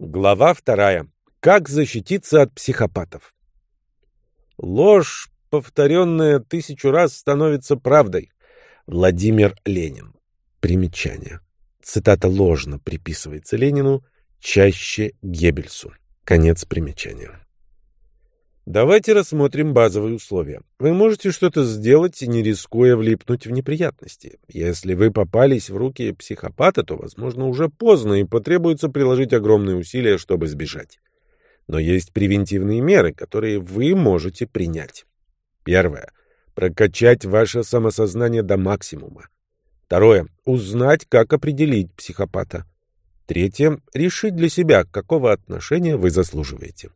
Глава вторая. Как защититься от психопатов? Ложь, повторенная тысячу раз, становится правдой. Владимир Ленин. Примечание. Цитата ложно приписывается Ленину, чаще Геббельсу. Конец примечания. Давайте рассмотрим базовые условия. Вы можете что-то сделать, не рискуя влипнуть в неприятности. Если вы попались в руки психопата, то, возможно, уже поздно и потребуется приложить огромные усилия, чтобы сбежать. Но есть превентивные меры, которые вы можете принять. Первое. Прокачать ваше самосознание до максимума. Второе. Узнать, как определить психопата. Третье. Решить для себя, какого отношения вы заслуживаете.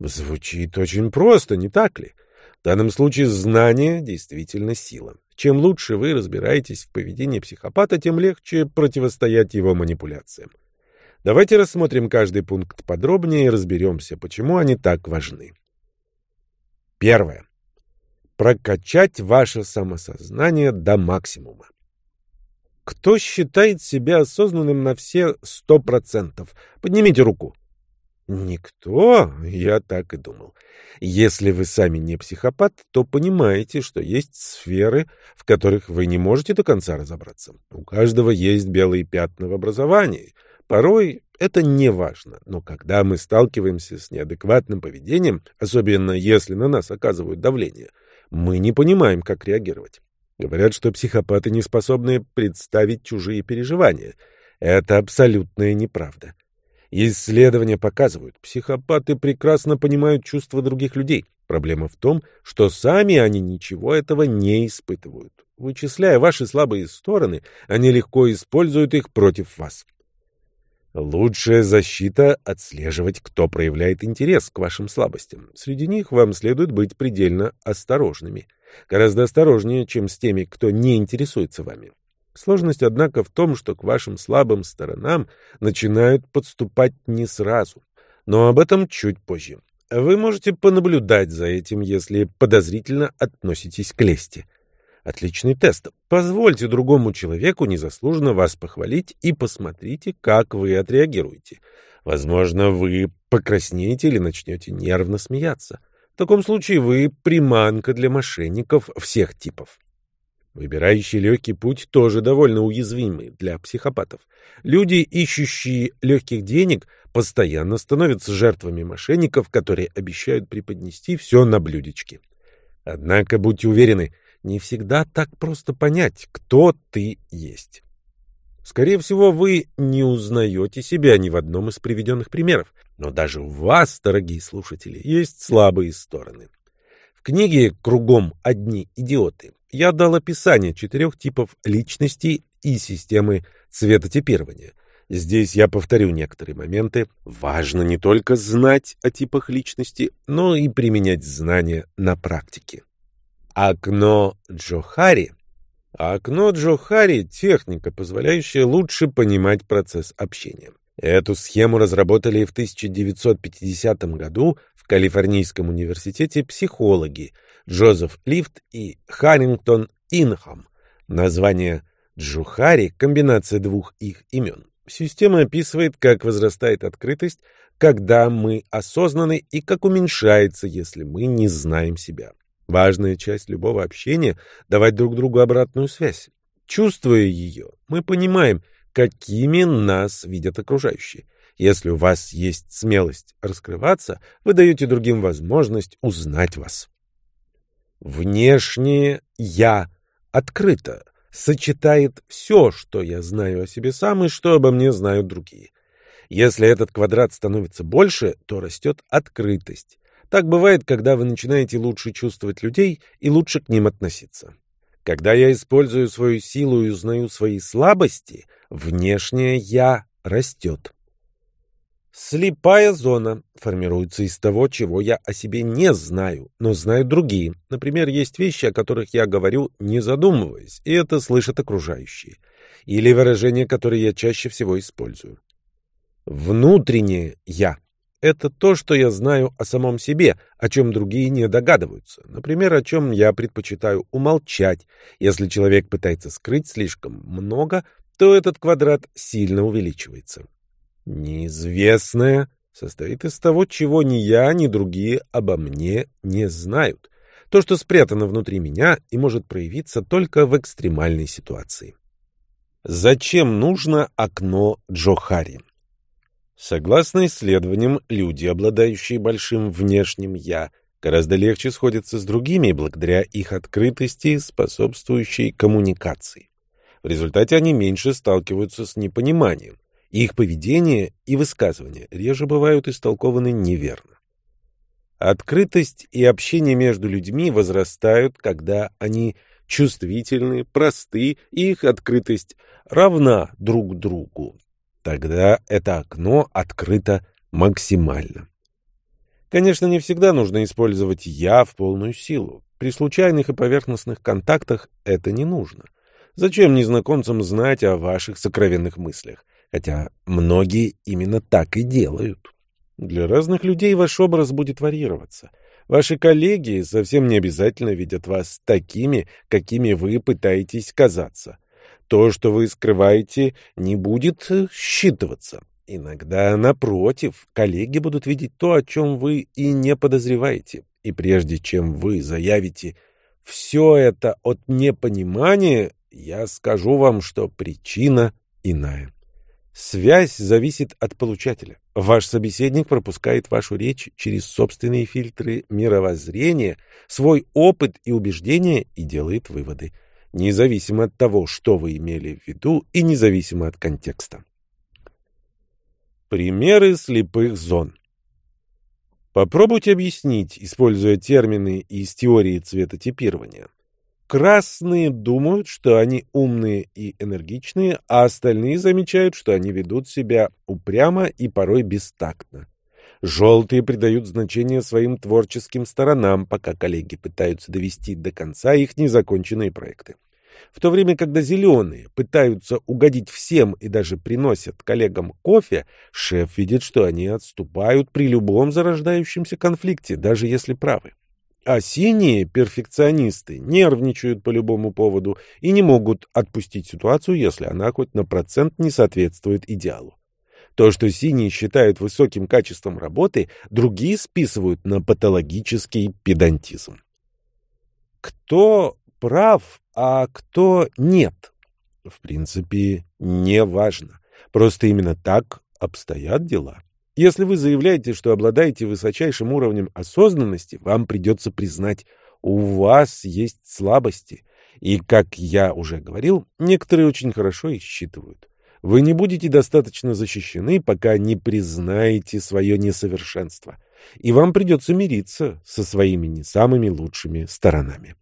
Звучит очень просто, не так ли? В данном случае знание действительно сила. Чем лучше вы разбираетесь в поведении психопата, тем легче противостоять его манипуляциям. Давайте рассмотрим каждый пункт подробнее и разберемся, почему они так важны. Первое. Прокачать ваше самосознание до максимума. Кто считает себя осознанным на все сто процентов? Поднимите руку. Никто? Я так и думал. Если вы сами не психопат, то понимаете, что есть сферы, в которых вы не можете до конца разобраться. У каждого есть белые пятна в образовании. Порой это не важно, но когда мы сталкиваемся с неадекватным поведением, особенно если на нас оказывают давление, мы не понимаем, как реагировать. Говорят, что психопаты не способны представить чужие переживания. Это абсолютная неправда. Исследования показывают, психопаты прекрасно понимают чувства других людей. Проблема в том, что сами они ничего этого не испытывают. Вычисляя ваши слабые стороны, они легко используют их против вас. Лучшая защита — отслеживать, кто проявляет интерес к вашим слабостям. Среди них вам следует быть предельно осторожными. Гораздо осторожнее, чем с теми, кто не интересуется вами. Сложность, однако, в том, что к вашим слабым сторонам начинают подступать не сразу. Но об этом чуть позже. Вы можете понаблюдать за этим, если подозрительно относитесь к лести. Отличный тест. Позвольте другому человеку незаслуженно вас похвалить и посмотрите, как вы отреагируете. Возможно, вы покраснеете или начнете нервно смеяться. В таком случае вы приманка для мошенников всех типов. Выбирающий легкий путь тоже довольно уязвимый для психопатов. Люди, ищущие легких денег, постоянно становятся жертвами мошенников, которые обещают преподнести все на блюдечке. Однако будьте уверены, не всегда так просто понять, кто ты есть. Скорее всего, вы не узнаете себя ни в одном из приведенных примеров, но даже у вас, дорогие слушатели, есть слабые стороны. В книге «Кругом одни идиоты» я дал описание четырех типов личности и системы цветотипирования. Здесь я повторю некоторые моменты. Важно не только знать о типах личности, но и применять знания на практике. Окно Джохари. Окно Джохари — техника, позволяющая лучше понимать процесс общения. Эту схему разработали в 1950 году в Калифорнийском университете психологи Джозеф Лифт и Харрингтон Инхам. Название Джухари — комбинация двух их имен. Система описывает, как возрастает открытость, когда мы осознаны, и как уменьшается, если мы не знаем себя. Важная часть любого общения — давать друг другу обратную связь. Чувствуя ее, мы понимаем — какими нас видят окружающие. Если у вас есть смелость раскрываться, вы даете другим возможность узнать вас. Внешнее «я» открыто, сочетает все, что я знаю о себе сам и что обо мне знают другие. Если этот квадрат становится больше, то растет открытость. Так бывает, когда вы начинаете лучше чувствовать людей и лучше к ним относиться. Когда я использую свою силу и узнаю свои слабости, внешнее «я» растет. Слепая зона формируется из того, чего я о себе не знаю, но знают другие. Например, есть вещи, о которых я говорю, не задумываясь, и это слышат окружающие. Или выражения, которые я чаще всего использую. Внутреннее «я» Это то, что я знаю о самом себе, о чем другие не догадываются. Например, о чем я предпочитаю умолчать. Если человек пытается скрыть слишком много, то этот квадрат сильно увеличивается. Неизвестное состоит из того, чего ни я, ни другие обо мне не знают. То, что спрятано внутри меня и может проявиться только в экстремальной ситуации. Зачем нужно окно Джохари? Согласно исследованиям, люди, обладающие большим внешним «я», гораздо легче сходятся с другими благодаря их открытости, способствующей коммуникации. В результате они меньше сталкиваются с непониманием. Их поведение и высказывания реже бывают истолкованы неверно. Открытость и общение между людьми возрастают, когда они чувствительны, просты, и их открытость равна друг другу. Тогда это окно открыто максимально. Конечно, не всегда нужно использовать «я» в полную силу. При случайных и поверхностных контактах это не нужно. Зачем незнакомцам знать о ваших сокровенных мыслях? Хотя многие именно так и делают. Для разных людей ваш образ будет варьироваться. Ваши коллеги совсем не обязательно видят вас такими, какими вы пытаетесь казаться. То, что вы скрываете, не будет э, считываться. Иногда, напротив, коллеги будут видеть то, о чем вы и не подозреваете. И прежде чем вы заявите «все это от непонимания», я скажу вам, что причина иная. Связь зависит от получателя. Ваш собеседник пропускает вашу речь через собственные фильтры мировоззрения, свой опыт и убеждения и делает выводы, независимо от того, что вы имели в виду и независимо от контекста. Примеры слепых зон. Попробуйте объяснить, используя термины из теории цветотипирования. Красные думают, что они умные и энергичные, а остальные замечают, что они ведут себя упрямо и порой бестактно. Желтые придают значение своим творческим сторонам, пока коллеги пытаются довести до конца их незаконченные проекты. В то время, когда зеленые пытаются угодить всем и даже приносят коллегам кофе, шеф видит, что они отступают при любом зарождающемся конфликте, даже если правы. А синие перфекционисты нервничают по любому поводу и не могут отпустить ситуацию, если она хоть на процент не соответствует идеалу. То, что синие считают высоким качеством работы, другие списывают на патологический педантизм. Кто прав, а кто нет? В принципе, не важно. Просто именно так обстоят дела. Если вы заявляете, что обладаете высочайшим уровнем осознанности, вам придется признать, у вас есть слабости. И, как я уже говорил, некоторые очень хорошо их считывают. Вы не будете достаточно защищены, пока не признаете свое несовершенство. И вам придется мириться со своими не самыми лучшими сторонами.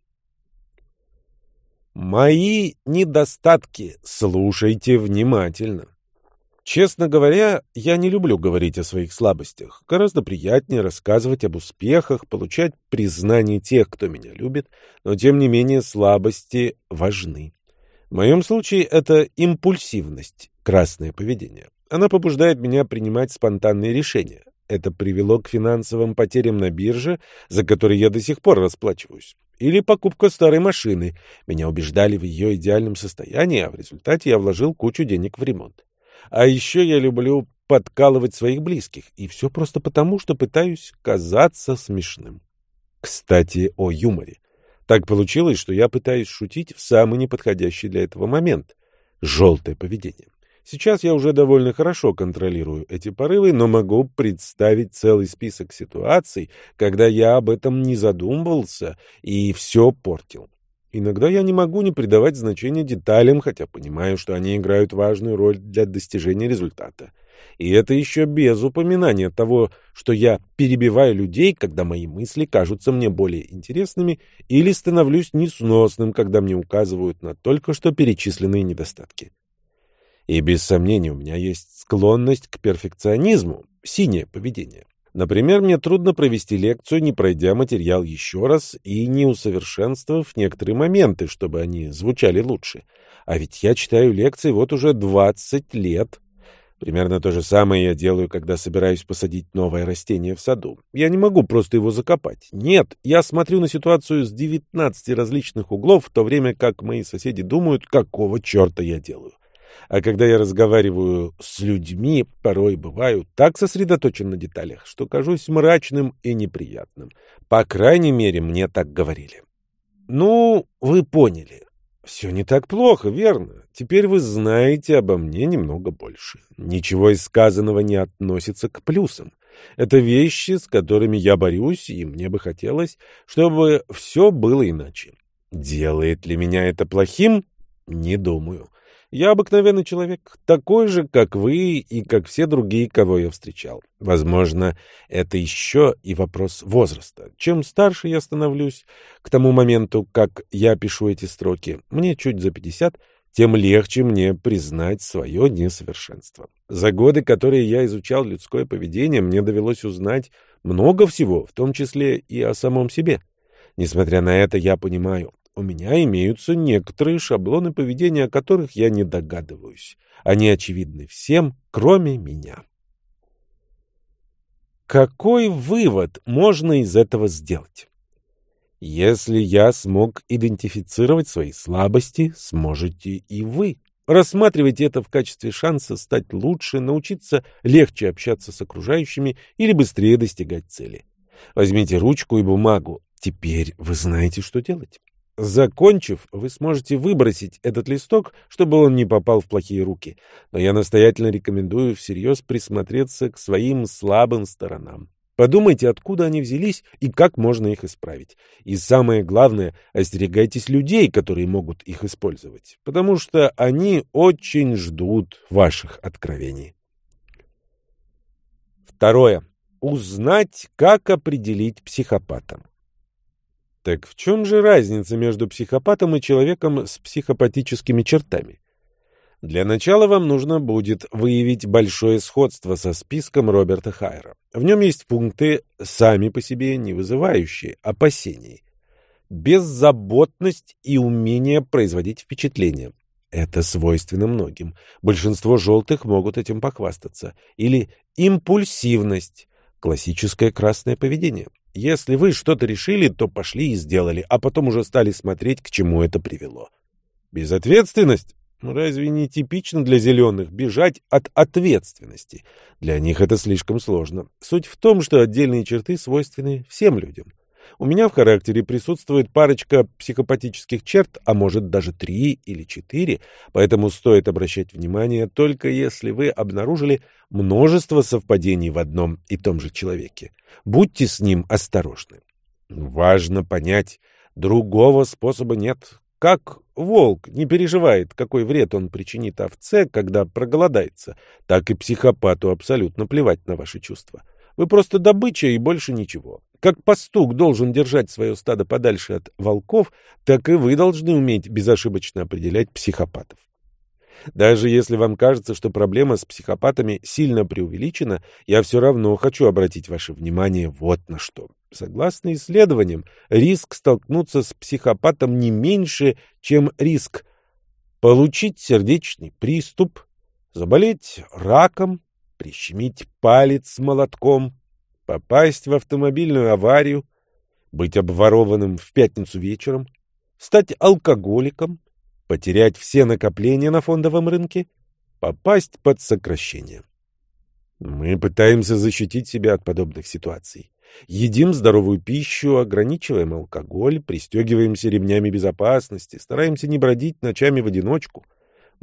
Мои недостатки слушайте внимательно. Честно говоря, я не люблю говорить о своих слабостях. Гораздо приятнее рассказывать об успехах, получать признание тех, кто меня любит, но тем не менее слабости важны. В моем случае это импульсивность, красное поведение. Она побуждает меня принимать спонтанные решения. Это привело к финансовым потерям на бирже, за которые я до сих пор расплачиваюсь. Или покупка старой машины. Меня убеждали в ее идеальном состоянии, а в результате я вложил кучу денег в ремонт. А еще я люблю подкалывать своих близких. И все просто потому, что пытаюсь казаться смешным. Кстати, о юморе. Так получилось, что я пытаюсь шутить в самый неподходящий для этого момент. Желтое поведение. Сейчас я уже довольно хорошо контролирую эти порывы, но могу представить целый список ситуаций, когда я об этом не задумывался и все портил. Иногда я не могу не придавать значения деталям, хотя понимаю, что они играют важную роль для достижения результата. И это еще без упоминания того, что я перебиваю людей, когда мои мысли кажутся мне более интересными, или становлюсь несносным, когда мне указывают на только что перечисленные недостатки. И без сомнения у меня есть склонность к перфекционизму, синее поведение. Например, мне трудно провести лекцию, не пройдя материал еще раз и не усовершенствовав некоторые моменты, чтобы они звучали лучше. А ведь я читаю лекции вот уже 20 лет. Примерно то же самое я делаю, когда собираюсь посадить новое растение в саду. Я не могу просто его закопать. Нет, я смотрю на ситуацию с 19 различных углов, в то время как мои соседи думают, какого черта я делаю. А когда я разговариваю с людьми, порой бываю так сосредоточен на деталях, что кажусь мрачным и неприятным. По крайней мере, мне так говорили. Ну, вы поняли. Все не так плохо, верно? Теперь вы знаете обо мне немного больше. Ничего из сказанного не относится к плюсам. Это вещи, с которыми я борюсь, и мне бы хотелось, чтобы все было иначе. Делает ли меня это плохим? Не думаю. Я обыкновенный человек, такой же, как вы и как все другие, кого я встречал. Возможно, это еще и вопрос возраста. Чем старше я становлюсь, к тому моменту, как я пишу эти строки, мне чуть за 50, тем легче мне признать свое несовершенство. За годы, которые я изучал людское поведение, мне довелось узнать много всего, в том числе и о самом себе. Несмотря на это, я понимаю, у меня имеются некоторые шаблоны поведения, о которых я не догадываюсь. Они очевидны всем, кроме меня. Какой вывод можно из этого сделать? Если я смог идентифицировать свои слабости, сможете и вы. Рассматривайте это в качестве шанса стать лучше, научиться легче общаться с окружающими или быстрее достигать цели. Возьмите ручку и бумагу. Теперь вы знаете, что делать. Закончив, вы сможете выбросить этот листок, чтобы он не попал в плохие руки. Но я настоятельно рекомендую всерьез присмотреться к своим слабым сторонам. Подумайте, откуда они взялись и как можно их исправить. И самое главное, остерегайтесь людей, которые могут их использовать, потому что они очень ждут ваших откровений. Второе. Узнать, как определить психопата. Так в чем же разница между психопатом и человеком с психопатическими чертами? Для начала вам нужно будет выявить большое сходство со списком Роберта Хайера. В нем есть пункты, сами по себе не вызывающие опасений. Беззаботность и умение производить впечатление. Это свойственно многим. Большинство желтых могут этим похвастаться. Или импульсивность. Классическое красное поведение. Если вы что-то решили, то пошли и сделали, а потом уже стали смотреть, к чему это привело. Безответственность? Ну, разве не типично для зеленых бежать от ответственности? Для них это слишком сложно. Суть в том, что отдельные черты свойственны всем людям. У меня в характере присутствует парочка психопатических черт, а может даже три или четыре, поэтому стоит обращать внимание только если вы обнаружили множество совпадений в одном и том же человеке. Будьте с ним осторожны. Важно понять, другого способа нет. Как волк не переживает, какой вред он причинит овце, когда проголодается, так и психопату абсолютно плевать на ваши чувства. Вы просто добыча и больше ничего. Как пастух должен держать свое стадо подальше от волков, так и вы должны уметь безошибочно определять психопатов. Даже если вам кажется, что проблема с психопатами сильно преувеличена, я все равно хочу обратить ваше внимание вот на что. Согласно исследованиям, риск столкнуться с психопатом не меньше, чем риск получить сердечный приступ, заболеть раком, прищемить палец молотком, попасть в автомобильную аварию, быть обворованным в пятницу вечером, стать алкоголиком, потерять все накопления на фондовом рынке, попасть под сокращение. Мы пытаемся защитить себя от подобных ситуаций. Едим здоровую пищу, ограничиваем алкоголь, пристегиваемся ремнями безопасности, стараемся не бродить ночами в одиночку.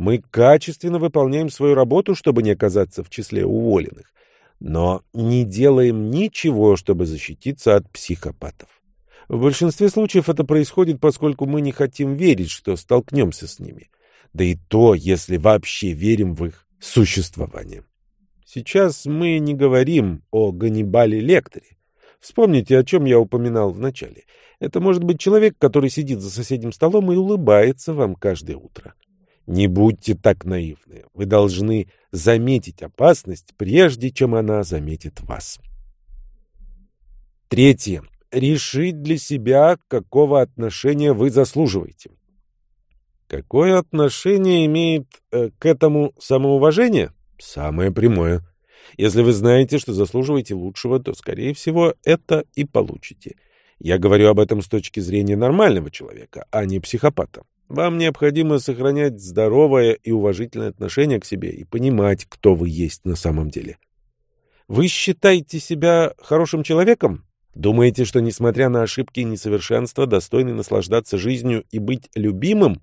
Мы качественно выполняем свою работу, чтобы не оказаться в числе уволенных, но не делаем ничего, чтобы защититься от психопатов. В большинстве случаев это происходит, поскольку мы не хотим верить, что столкнемся с ними. Да и то, если вообще верим в их существование. Сейчас мы не говорим о Ганнибале Лекторе. Вспомните, о чем я упоминал в начале. Это может быть человек, который сидит за соседним столом и улыбается вам каждое утро. Не будьте так наивны. Вы должны заметить опасность, прежде чем она заметит вас. Третье решить для себя, какого отношения вы заслуживаете. Какое отношение имеет э, к этому самоуважение? Самое прямое. Если вы знаете, что заслуживаете лучшего, то, скорее всего, это и получите. Я говорю об этом с точки зрения нормального человека, а не психопата. Вам необходимо сохранять здоровое и уважительное отношение к себе и понимать, кто вы есть на самом деле. Вы считаете себя хорошим человеком? Думаете, что, несмотря на ошибки и несовершенства, достойны наслаждаться жизнью и быть любимым?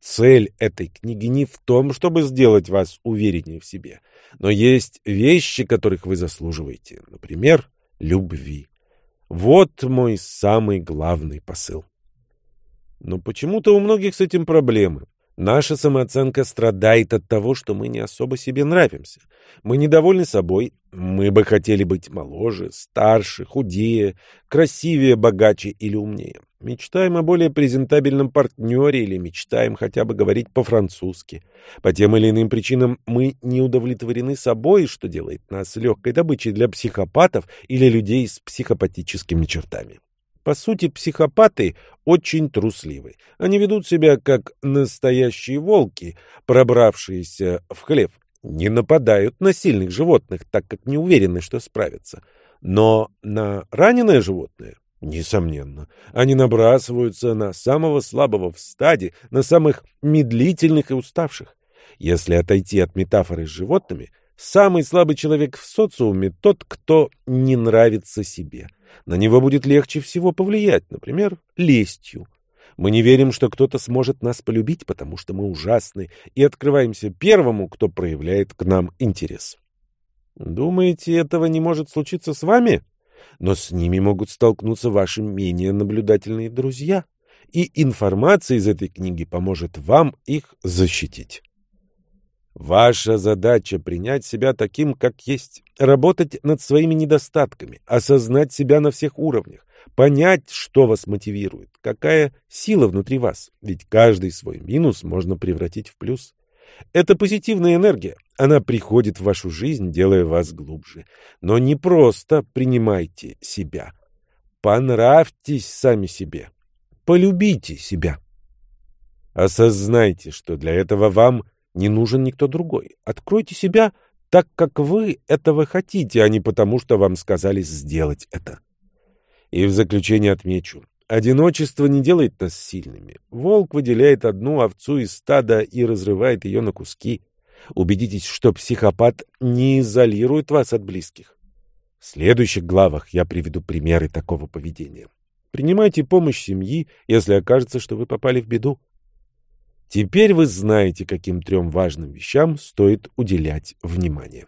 Цель этой книги не в том, чтобы сделать вас увереннее в себе, но есть вещи, которых вы заслуживаете, например, любви. Вот мой самый главный посыл. Но почему-то у многих с этим проблемы. Наша самооценка страдает от того, что мы не особо себе нравимся. Мы недовольны собой, мы бы хотели быть моложе, старше, худее, красивее, богаче или умнее. Мечтаем о более презентабельном партнере или мечтаем хотя бы говорить по-французски. По тем или иным причинам мы не удовлетворены собой, что делает нас легкой добычей для психопатов или людей с психопатическими чертами. По сути, психопаты очень трусливы. Они ведут себя как настоящие волки, пробравшиеся в хлев. Не нападают на сильных животных, так как не уверены, что справятся. Но на раненое животное Несомненно. Они набрасываются на самого слабого в стаде, на самых медлительных и уставших. Если отойти от метафоры с животными, самый слабый человек в социуме — тот, кто не нравится себе — на него будет легче всего повлиять, например, лестью. Мы не верим, что кто-то сможет нас полюбить, потому что мы ужасны, и открываемся первому, кто проявляет к нам интерес. Думаете, этого не может случиться с вами? Но с ними могут столкнуться ваши менее наблюдательные друзья, и информация из этой книги поможет вам их защитить. Ваша задача — принять себя таким, как есть, работать над своими недостатками, осознать себя на всех уровнях, понять, что вас мотивирует, какая сила внутри вас, ведь каждый свой минус можно превратить в плюс. Это позитивная энергия, она приходит в вашу жизнь, делая вас глубже. Но не просто принимайте себя. Понравьтесь сами себе. Полюбите себя. Осознайте, что для этого вам не нужен никто другой. Откройте себя так, как вы этого хотите, а не потому, что вам сказали сделать это. И в заключение отмечу. Одиночество не делает нас сильными. Волк выделяет одну овцу из стада и разрывает ее на куски. Убедитесь, что психопат не изолирует вас от близких. В следующих главах я приведу примеры такого поведения. Принимайте помощь семьи, если окажется, что вы попали в беду. Теперь вы знаете, каким трем важным вещам стоит уделять внимание.